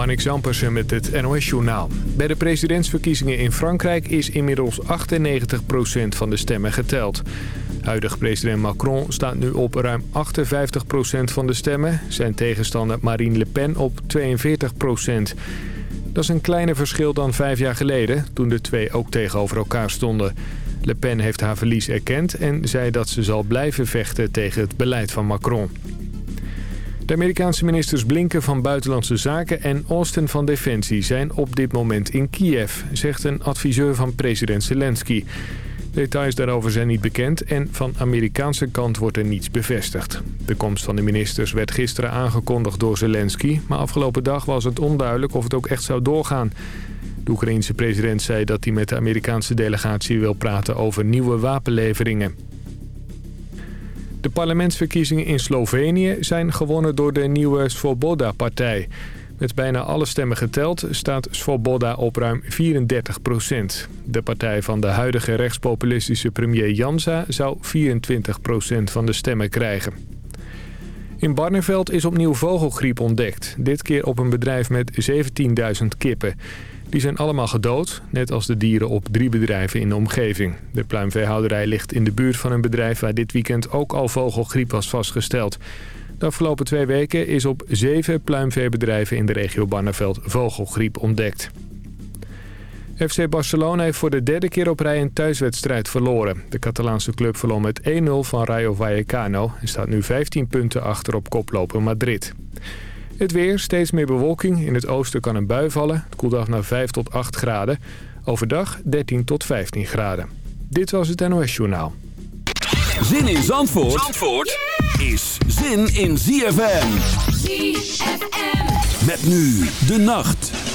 Marnix Zampersen met het NOS-journaal. Bij de presidentsverkiezingen in Frankrijk is inmiddels 98% van de stemmen geteld. Huidig president Macron staat nu op ruim 58% van de stemmen. Zijn tegenstander Marine Le Pen op 42%. Dat is een kleiner verschil dan vijf jaar geleden, toen de twee ook tegenover elkaar stonden. Le Pen heeft haar verlies erkend en zei dat ze zal blijven vechten tegen het beleid van Macron. De Amerikaanse ministers Blinken van Buitenlandse Zaken en Austin van Defensie zijn op dit moment in Kiev, zegt een adviseur van president Zelensky. Details daarover zijn niet bekend en van Amerikaanse kant wordt er niets bevestigd. De komst van de ministers werd gisteren aangekondigd door Zelensky... maar afgelopen dag was het onduidelijk of het ook echt zou doorgaan. De Oekraïense president zei dat hij met de Amerikaanse delegatie wil praten over nieuwe wapenleveringen. De parlementsverkiezingen in Slovenië zijn gewonnen door de nieuwe Svoboda-partij. Met bijna alle stemmen geteld staat Svoboda op ruim 34 procent. De partij van de huidige rechtspopulistische premier Jansa zou 24 procent van de stemmen krijgen. In Barneveld is opnieuw vogelgriep ontdekt. Dit keer op een bedrijf met 17.000 kippen. Die zijn allemaal gedood, net als de dieren op drie bedrijven in de omgeving. De pluimveehouderij ligt in de buurt van een bedrijf waar dit weekend ook al vogelgriep was vastgesteld. De afgelopen twee weken is op zeven pluimveebedrijven in de regio Barneveld vogelgriep ontdekt. FC Barcelona heeft voor de derde keer op rij een thuiswedstrijd verloren. De Catalaanse club verloor met 1-0 van Rayo Vallecano... en staat nu 15 punten achter op koploper Madrid. Het weer, steeds meer bewolking. In het oosten kan een bui vallen. Het koelt af naar 5 tot 8 graden. Overdag 13 tot 15 graden. Dit was het NOS Journaal. Zin in Zandvoort, Zandvoort is zin in ZFM. ZFM. Met nu de nacht.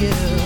You.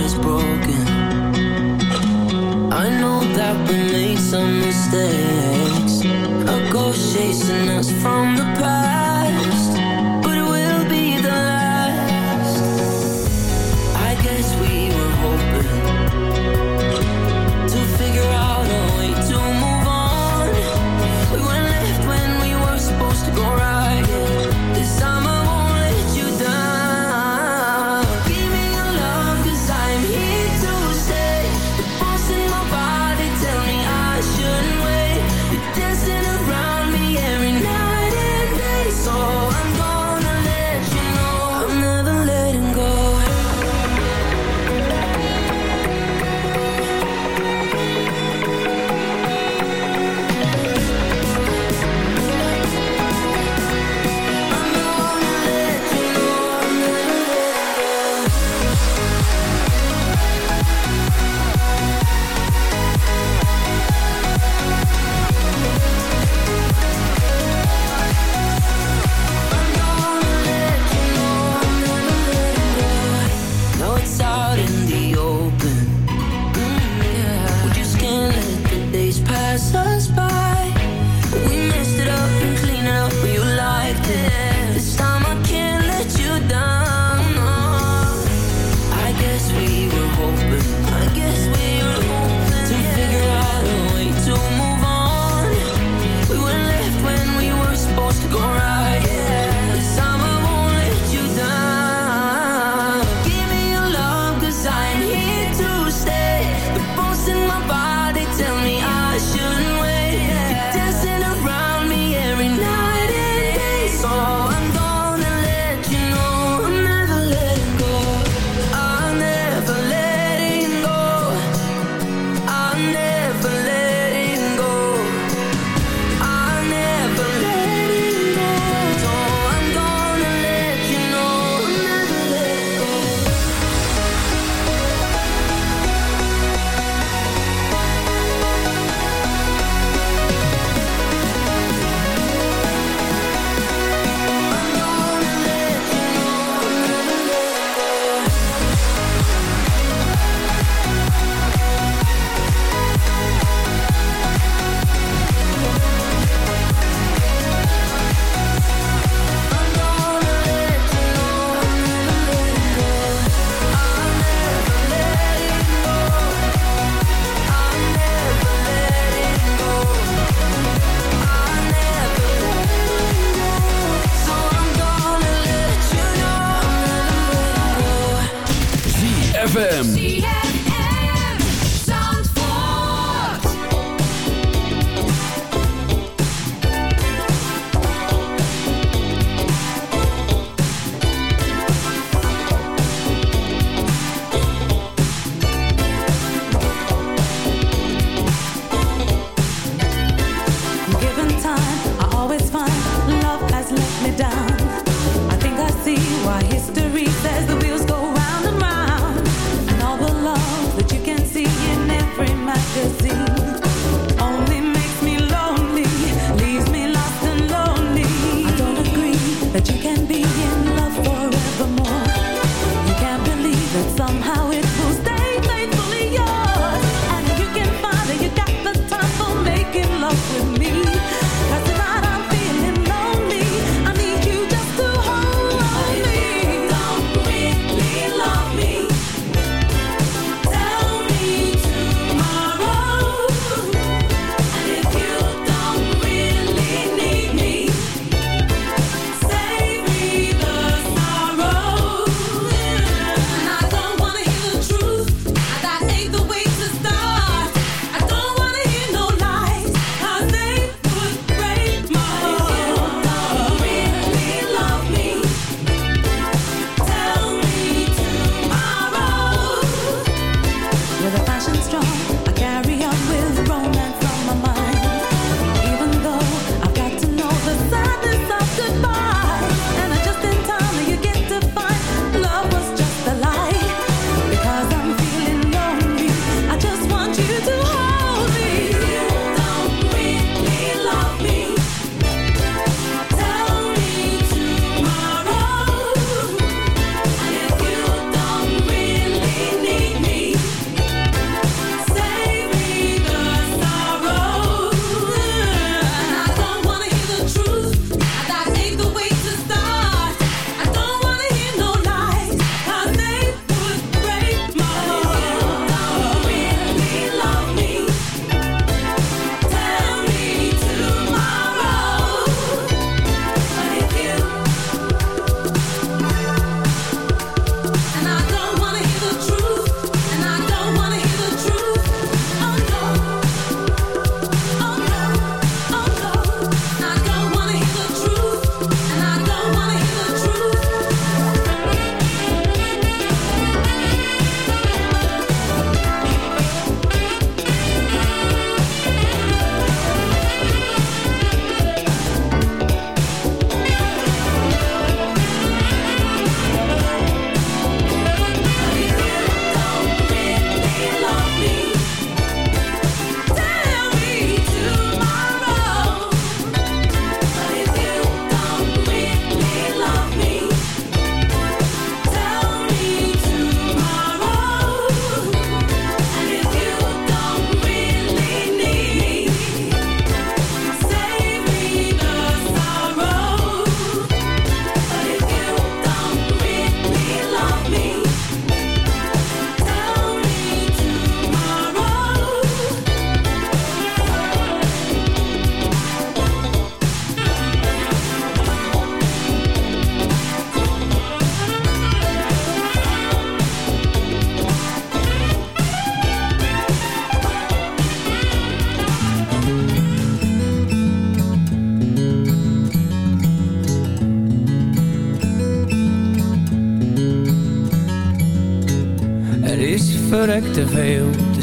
heart is broken. I know that we made some mistakes. A ghost chasing us from the past.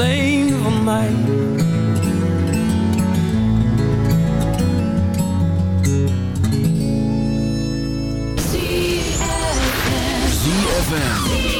Alleen van mij. ZFM.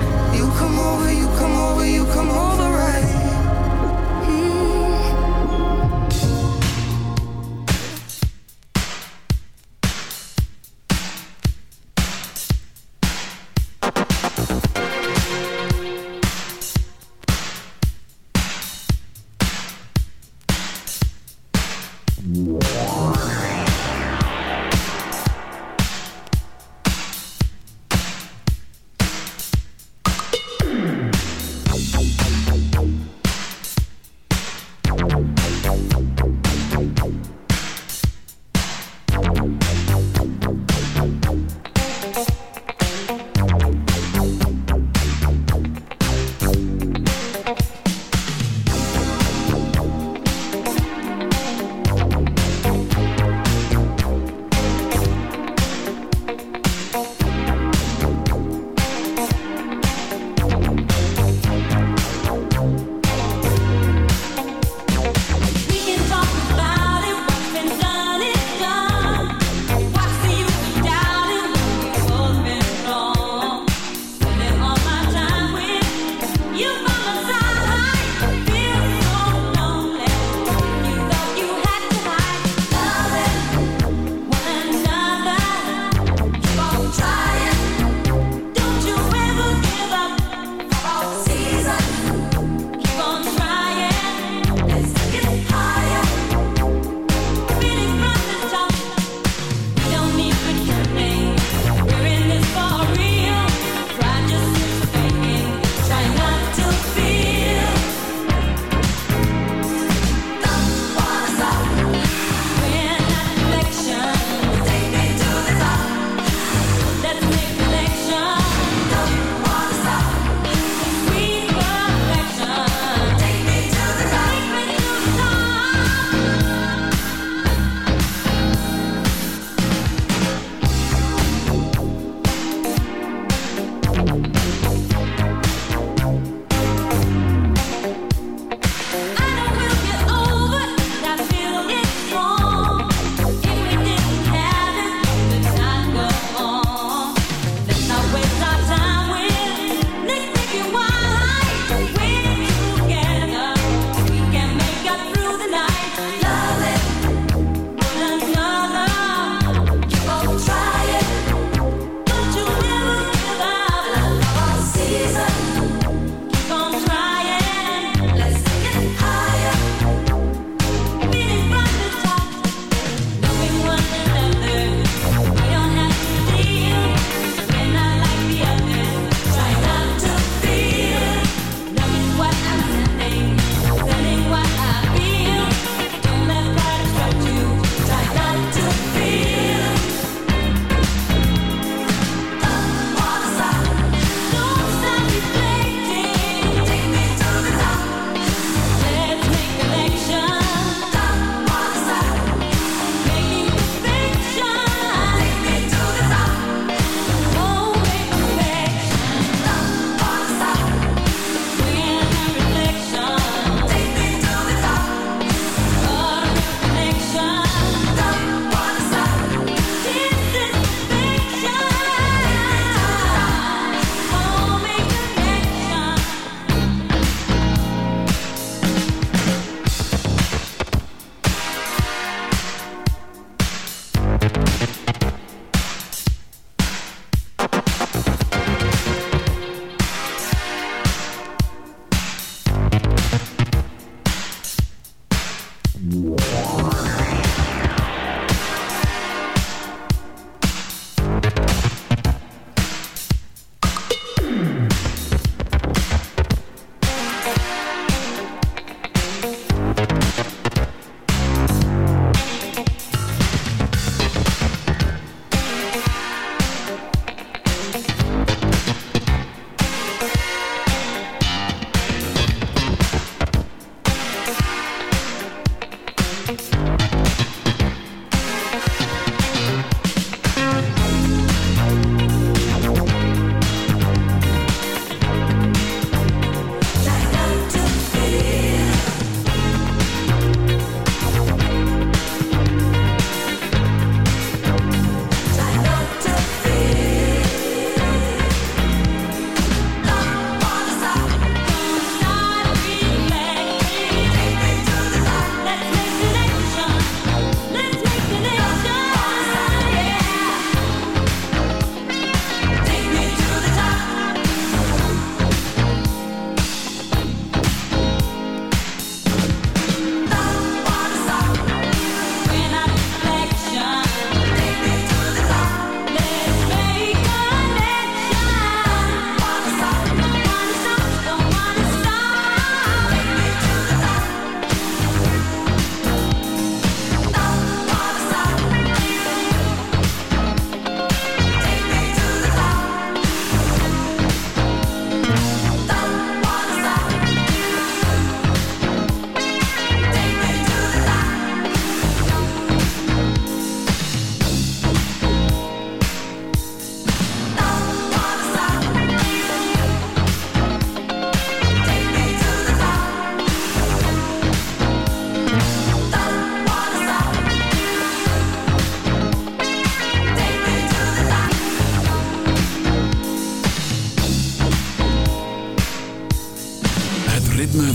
You come over, you come over, you come over right.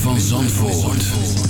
Van Zandvoort.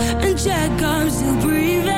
And check I'm still breathing.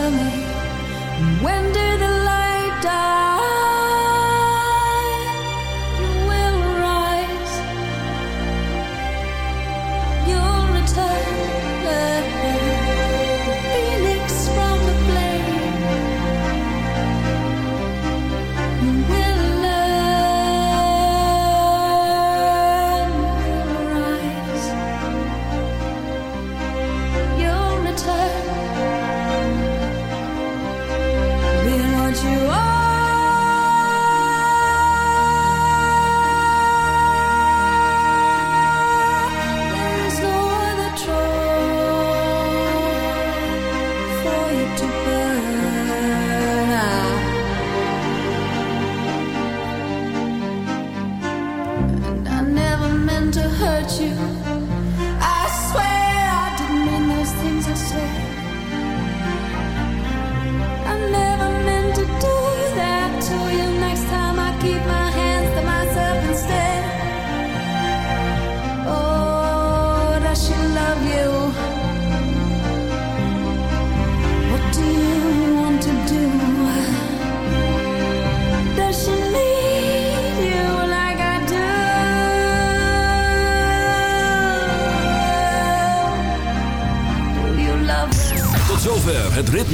tell me.